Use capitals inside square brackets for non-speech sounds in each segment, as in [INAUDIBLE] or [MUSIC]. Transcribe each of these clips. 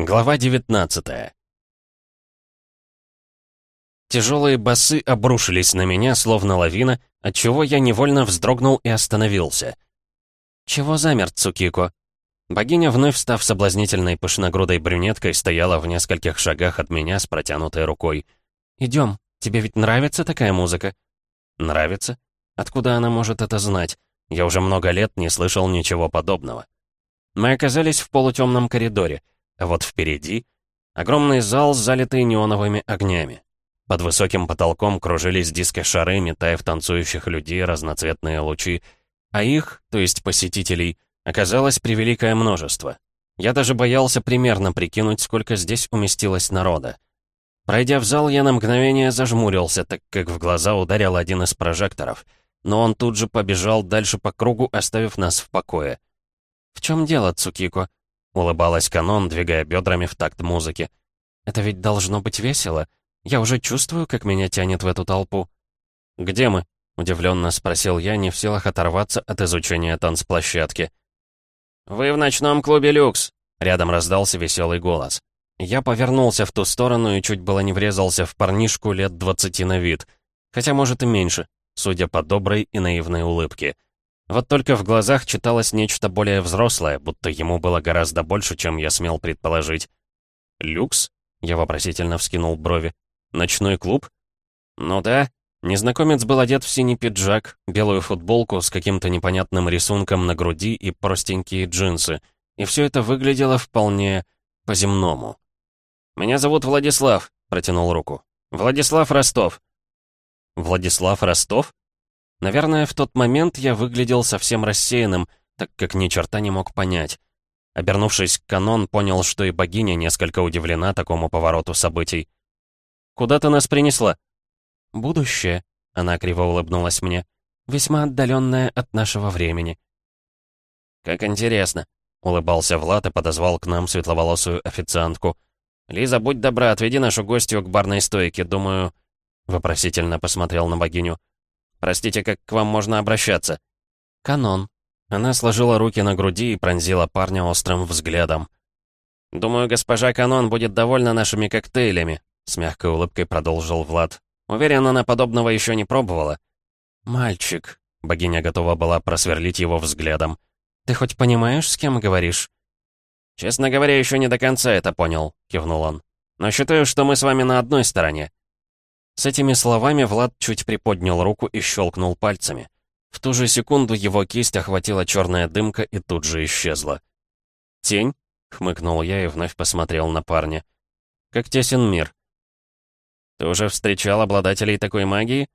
Глава 19 Тяжелые басы обрушились на меня, словно лавина, отчего я невольно вздрогнул и остановился. «Чего замер, Цукико?» Богиня, вновь став соблазнительной пышногрудой брюнеткой, стояла в нескольких шагах от меня с протянутой рукой. «Идем, тебе ведь нравится такая музыка?» «Нравится? Откуда она может это знать? Я уже много лет не слышал ничего подобного». Мы оказались в полутемном коридоре, а вот впереди — огромный зал, залитый неоновыми огнями. Под высоким потолком кружились диско-шары, метая в танцующих людей разноцветные лучи, а их, то есть посетителей, оказалось превеликое множество. Я даже боялся примерно прикинуть, сколько здесь уместилось народа. Пройдя в зал, я на мгновение зажмурился, так как в глаза ударил один из прожекторов, но он тут же побежал дальше по кругу, оставив нас в покое. «В чем дело, Цукико?» — улыбалась Канон, двигая бедрами в такт музыки. «Это ведь должно быть весело. Я уже чувствую, как меня тянет в эту толпу». «Где мы?» — удивленно спросил я, не в силах оторваться от изучения танцплощадки. «Вы в ночном клубе «Люкс», — рядом раздался веселый голос. Я повернулся в ту сторону и чуть было не врезался в парнишку лет двадцати на вид. Хотя, может, и меньше, судя по доброй и наивной улыбке. Вот только в глазах читалось нечто более взрослое, будто ему было гораздо больше, чем я смел предположить. «Люкс?» — я вопросительно вскинул брови. «Ночной клуб?» «Ну да». Незнакомец был одет в синий пиджак, белую футболку с каким-то непонятным рисунком на груди и простенькие джинсы. И все это выглядело вполне по-земному. «Меня зовут Владислав», — протянул руку. «Владислав Ростов». «Владислав Ростов?» Наверное, в тот момент я выглядел совсем рассеянным, так как ни черта не мог понять. Обернувшись к канон, понял, что и богиня несколько удивлена такому повороту событий. «Куда ты нас принесла?» «Будущее», — она криво улыбнулась мне, «весьма отдаленное от нашего времени». «Как интересно», — улыбался Влад и подозвал к нам светловолосую официантку. «Лиза, будь добра, отведи нашу гостью к барной стойке, думаю...» Вопросительно посмотрел на богиню. Простите, как к вам можно обращаться?» «Канон». Она сложила руки на груди и пронзила парня острым взглядом. «Думаю, госпожа Канон будет довольна нашими коктейлями», с мягкой улыбкой продолжил Влад. «Уверен, она подобного еще не пробовала». «Мальчик», — богиня готова была просверлить его взглядом. «Ты хоть понимаешь, с кем говоришь?» «Честно говоря, еще не до конца это понял», — кивнул он. «Но считаю, что мы с вами на одной стороне. С этими словами Влад чуть приподнял руку и щелкнул пальцами. В ту же секунду его кисть охватила черная дымка и тут же исчезла. «Тень?» — хмыкнул я и вновь посмотрел на парня. «Как тесен мир». «Ты уже встречал обладателей такой магии?»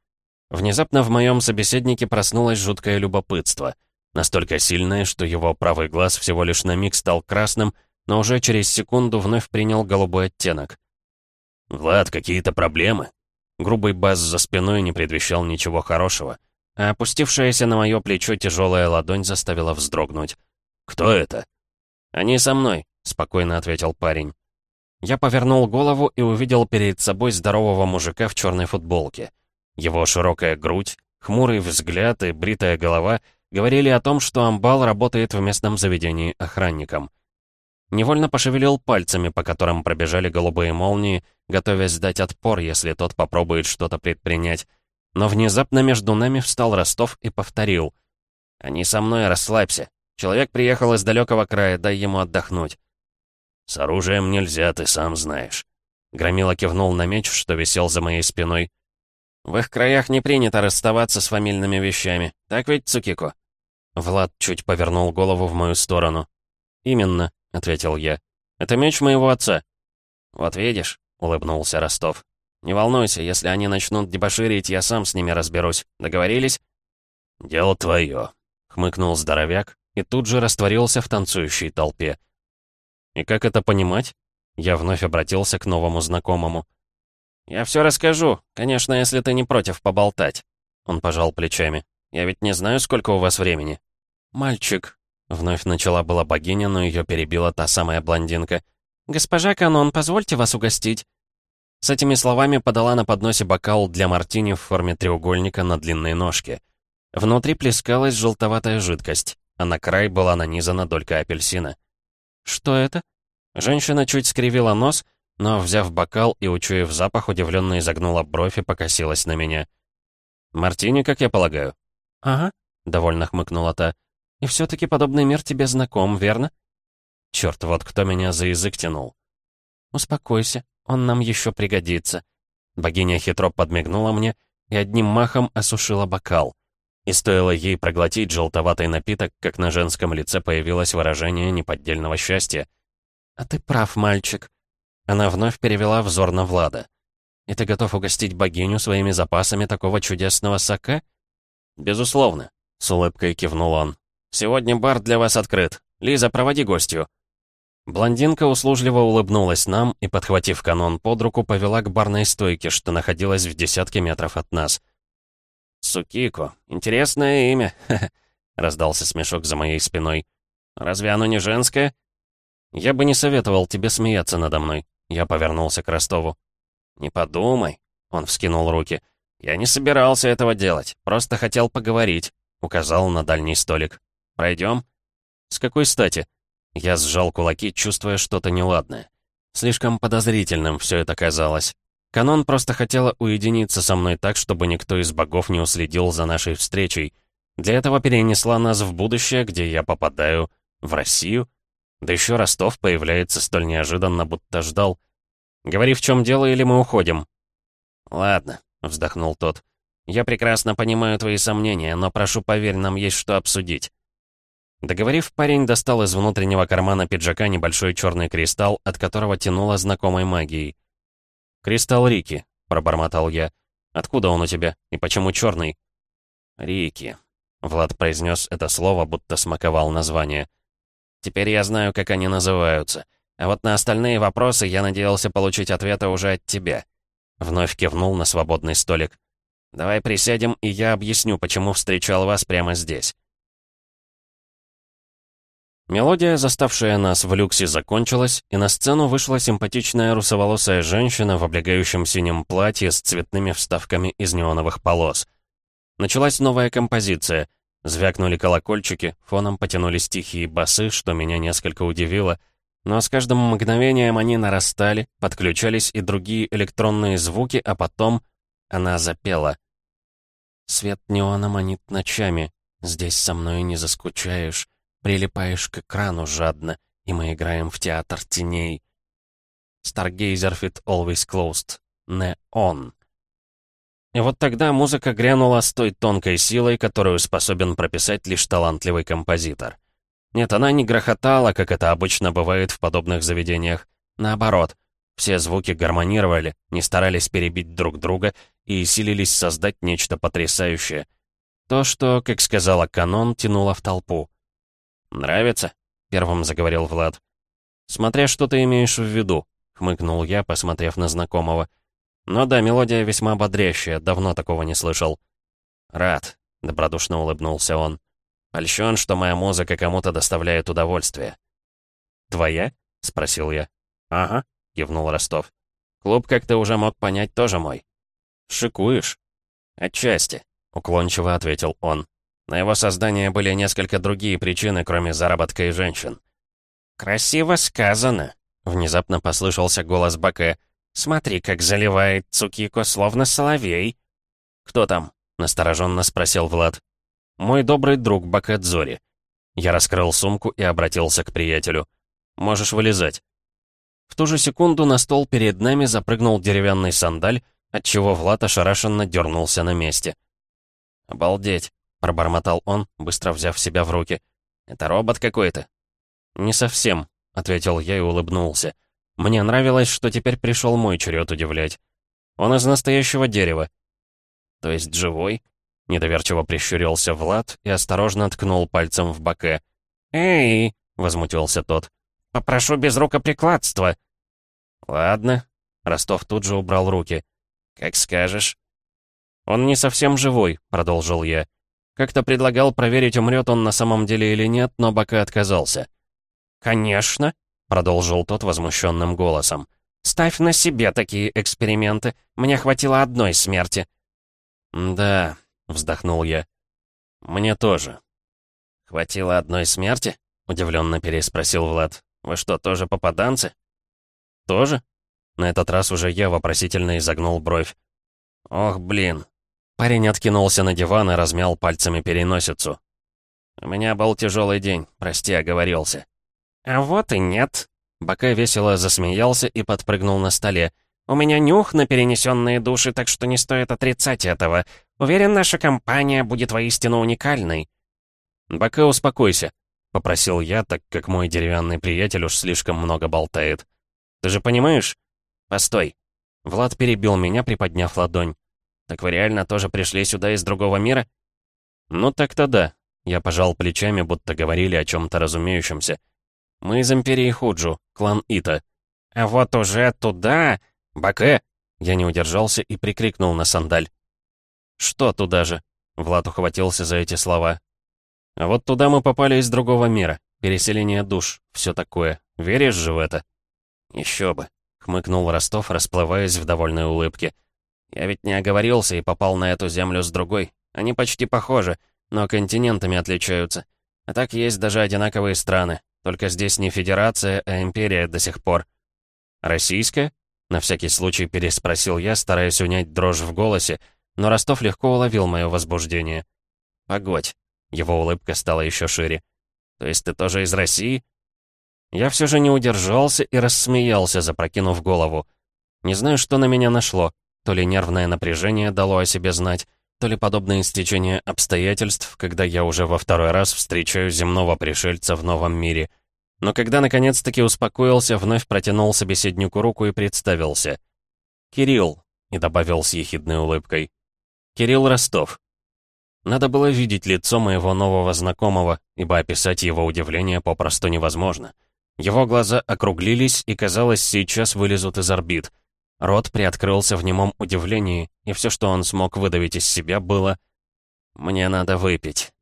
Внезапно в моем собеседнике проснулось жуткое любопытство. Настолько сильное, что его правый глаз всего лишь на миг стал красным, но уже через секунду вновь принял голубой оттенок. «Влад, какие-то проблемы?» Грубый бас за спиной не предвещал ничего хорошего, а опустившаяся на мое плечо тяжелая ладонь заставила вздрогнуть. «Кто это?» «Они со мной», — спокойно ответил парень. Я повернул голову и увидел перед собой здорового мужика в черной футболке. Его широкая грудь, хмурый взгляд и бритая голова говорили о том, что Амбал работает в местном заведении охранником. Невольно пошевелил пальцами, по которым пробежали голубые молнии, готовясь дать отпор, если тот попробует что-то предпринять. Но внезапно между нами встал Ростов и повторил. «Они со мной, расслабься. Человек приехал из далекого края, дай ему отдохнуть». «С оружием нельзя, ты сам знаешь». Громила кивнул на меч, что висел за моей спиной. «В их краях не принято расставаться с фамильными вещами. Так ведь, Цукико?» Влад чуть повернул голову в мою сторону. «Именно», — ответил я. «Это меч моего отца». «Вот видишь», — улыбнулся Ростов. «Не волнуйся, если они начнут дебоширить, я сам с ними разберусь. Договорились?» «Дело твое», — хмыкнул здоровяк и тут же растворился в танцующей толпе. «И как это понимать?» Я вновь обратился к новому знакомому. «Я все расскажу, конечно, если ты не против поболтать». Он пожал плечами. «Я ведь не знаю, сколько у вас времени». «Мальчик», — вновь начала была богиня, но ее перебила та самая блондинка. «Госпожа Канон, позвольте вас угостить». С этими словами подала на подносе бокал для мартини в форме треугольника на длинной ножке. Внутри плескалась желтоватая жидкость, а на край была нанизана долька апельсина. «Что это?» Женщина чуть скривила нос, но, взяв бокал и учуяв запах, удивленно изогнула бровь и покосилась на меня. «Мартини, как я полагаю?» «Ага», — довольно хмыкнула та. «И все-таки подобный мир тебе знаком, верно?» Черт, вот кто меня за язык тянул. «Успокойся, он нам еще пригодится». Богиня хитро подмигнула мне и одним махом осушила бокал. И стоило ей проглотить желтоватый напиток, как на женском лице появилось выражение неподдельного счастья. «А ты прав, мальчик». Она вновь перевела взор на Влада. «И ты готов угостить богиню своими запасами такого чудесного сока?» «Безусловно», — с улыбкой кивнул он. «Сегодня бар для вас открыт. Лиза, проводи гостью». Блондинка услужливо улыбнулась нам и, подхватив канон под руку, повела к барной стойке, что находилась в десятке метров от нас. «Сукико. Интересное имя», [LAUGHS] — раздался смешок за моей спиной. «Разве оно не женское?» «Я бы не советовал тебе смеяться надо мной», — я повернулся к Ростову. «Не подумай», — он вскинул руки. «Я не собирался этого делать, просто хотел поговорить», — указал на дальний столик. «Пройдем?» «С какой стати?» Я сжал кулаки, чувствуя что-то неладное. Слишком подозрительным все это казалось. Канон просто хотела уединиться со мной так, чтобы никто из богов не уследил за нашей встречей. Для этого перенесла нас в будущее, где я попадаю в Россию. Да еще Ростов появляется столь неожиданно, будто ждал. «Говори, в чем дело, или мы уходим?» «Ладно», — вздохнул тот. «Я прекрасно понимаю твои сомнения, но прошу, поверь, нам есть что обсудить». Договорив, парень достал из внутреннего кармана пиджака небольшой черный кристалл, от которого тянуло знакомой магией. «Кристалл Рики», — пробормотал я. «Откуда он у тебя? И почему черный?» «Рики», — Влад произнес это слово, будто смаковал название. «Теперь я знаю, как они называются. А вот на остальные вопросы я надеялся получить ответы уже от тебя». Вновь кивнул на свободный столик. «Давай присядем, и я объясню, почему встречал вас прямо здесь». Мелодия, заставшая нас в люксе, закончилась, и на сцену вышла симпатичная русоволосая женщина в облегающем синем платье с цветными вставками из неоновых полос. Началась новая композиция. Звякнули колокольчики, фоном потянулись тихие басы, что меня несколько удивило. Но с каждым мгновением они нарастали, подключались и другие электронные звуки, а потом она запела. «Свет неона манит ночами, здесь со мной не заскучаешь». Прилипаешь к экрану жадно, и мы играем в театр теней. Stargazer fit always closed. Не он. И вот тогда музыка грянула с той тонкой силой, которую способен прописать лишь талантливый композитор. Нет, она не грохотала, как это обычно бывает в подобных заведениях. Наоборот, все звуки гармонировали, не старались перебить друг друга и силились создать нечто потрясающее. То, что, как сказала Канон, тянуло в толпу. «Нравится?» — первым заговорил Влад. «Смотря что ты имеешь в виду», — хмыкнул я, посмотрев на знакомого. «Ну да, мелодия весьма бодрящая, давно такого не слышал». «Рад», — добродушно улыбнулся он. «Польщен, что моя музыка кому-то доставляет удовольствие». «Твоя?» — спросил я. «Ага», — кивнул Ростов. «Клуб, как ты уже мог понять, тоже мой». «Шикуешь?» «Отчасти», — уклончиво ответил он. На его создание были несколько другие причины, кроме заработка и женщин. «Красиво сказано», — внезапно послышался голос Баке. «Смотри, как заливает Цукико, словно соловей». «Кто там?» — настороженно спросил Влад. «Мой добрый друг Бакэдзори». Я раскрыл сумку и обратился к приятелю. «Можешь вылезать». В ту же секунду на стол перед нами запрыгнул деревянный сандаль, отчего Влад ошарашенно дернулся на месте. «Обалдеть!» Пробормотал он, быстро взяв себя в руки. «Это робот какой-то?» «Не совсем», — ответил я и улыбнулся. «Мне нравилось, что теперь пришел мой черед удивлять. Он из настоящего дерева». «То есть живой?» — недоверчиво прищурился Влад и осторожно ткнул пальцем в боке. «Эй!» — возмутился тот. «Попрошу без рукоприкладства». «Ладно». Ростов тут же убрал руки. «Как скажешь». «Он не совсем живой», — продолжил я. Как-то предлагал проверить, умрет он на самом деле или нет, но Бака отказался. «Конечно», — продолжил тот возмущенным голосом. «Ставь на себе такие эксперименты. Мне хватило одной смерти». «Да», — вздохнул я. «Мне тоже». «Хватило одной смерти?» — удивленно переспросил Влад. Вы что, тоже попаданцы?» «Тоже?» На этот раз уже я вопросительно изогнул бровь. «Ох, блин». Парень откинулся на диван и размял пальцами переносицу. «У меня был тяжелый день, прости, оговорился». «А вот и нет». Баке весело засмеялся и подпрыгнул на столе. «У меня нюх на перенесенные души, так что не стоит отрицать этого. Уверен, наша компания будет воистину уникальной». «Баке, успокойся», — попросил я, так как мой деревянный приятель уж слишком много болтает. «Ты же понимаешь?» «Постой». Влад перебил меня, приподняв ладонь. «Так вы реально тоже пришли сюда из другого мира?» «Ну так-то да». Я пожал плечами, будто говорили о чем-то разумеющемся. «Мы из Империи Худжу, клан Ита». «А вот уже туда...» «Баке!» Я не удержался и прикрикнул на сандаль. «Что туда же?» Влад ухватился за эти слова. «А вот туда мы попали из другого мира. Переселение душ, все такое. Веришь же в это?» «Еще бы», — хмыкнул Ростов, расплываясь в довольной улыбке. «Я ведь не оговорился и попал на эту землю с другой. Они почти похожи, но континентами отличаются. А так есть даже одинаковые страны. Только здесь не федерация, а империя до сих пор. «Российская?» — на всякий случай переспросил я, стараясь унять дрожь в голосе, но Ростов легко уловил мое возбуждение. «Погодь». Его улыбка стала еще шире. «То есть ты тоже из России?» Я все же не удержался и рассмеялся, запрокинув голову. Не знаю, что на меня нашло. То ли нервное напряжение дало о себе знать, то ли подобное стечение обстоятельств, когда я уже во второй раз встречаю земного пришельца в новом мире. Но когда наконец-таки успокоился, вновь протянул собеседнику руку и представился. «Кирилл», — и добавил с ехидной улыбкой. «Кирилл Ростов». Надо было видеть лицо моего нового знакомого, ибо описать его удивление попросту невозможно. Его глаза округлились и, казалось, сейчас вылезут из орбит — Рот приоткрылся в немом удивлении, и все, что он смог выдавить из себя, было «Мне надо выпить».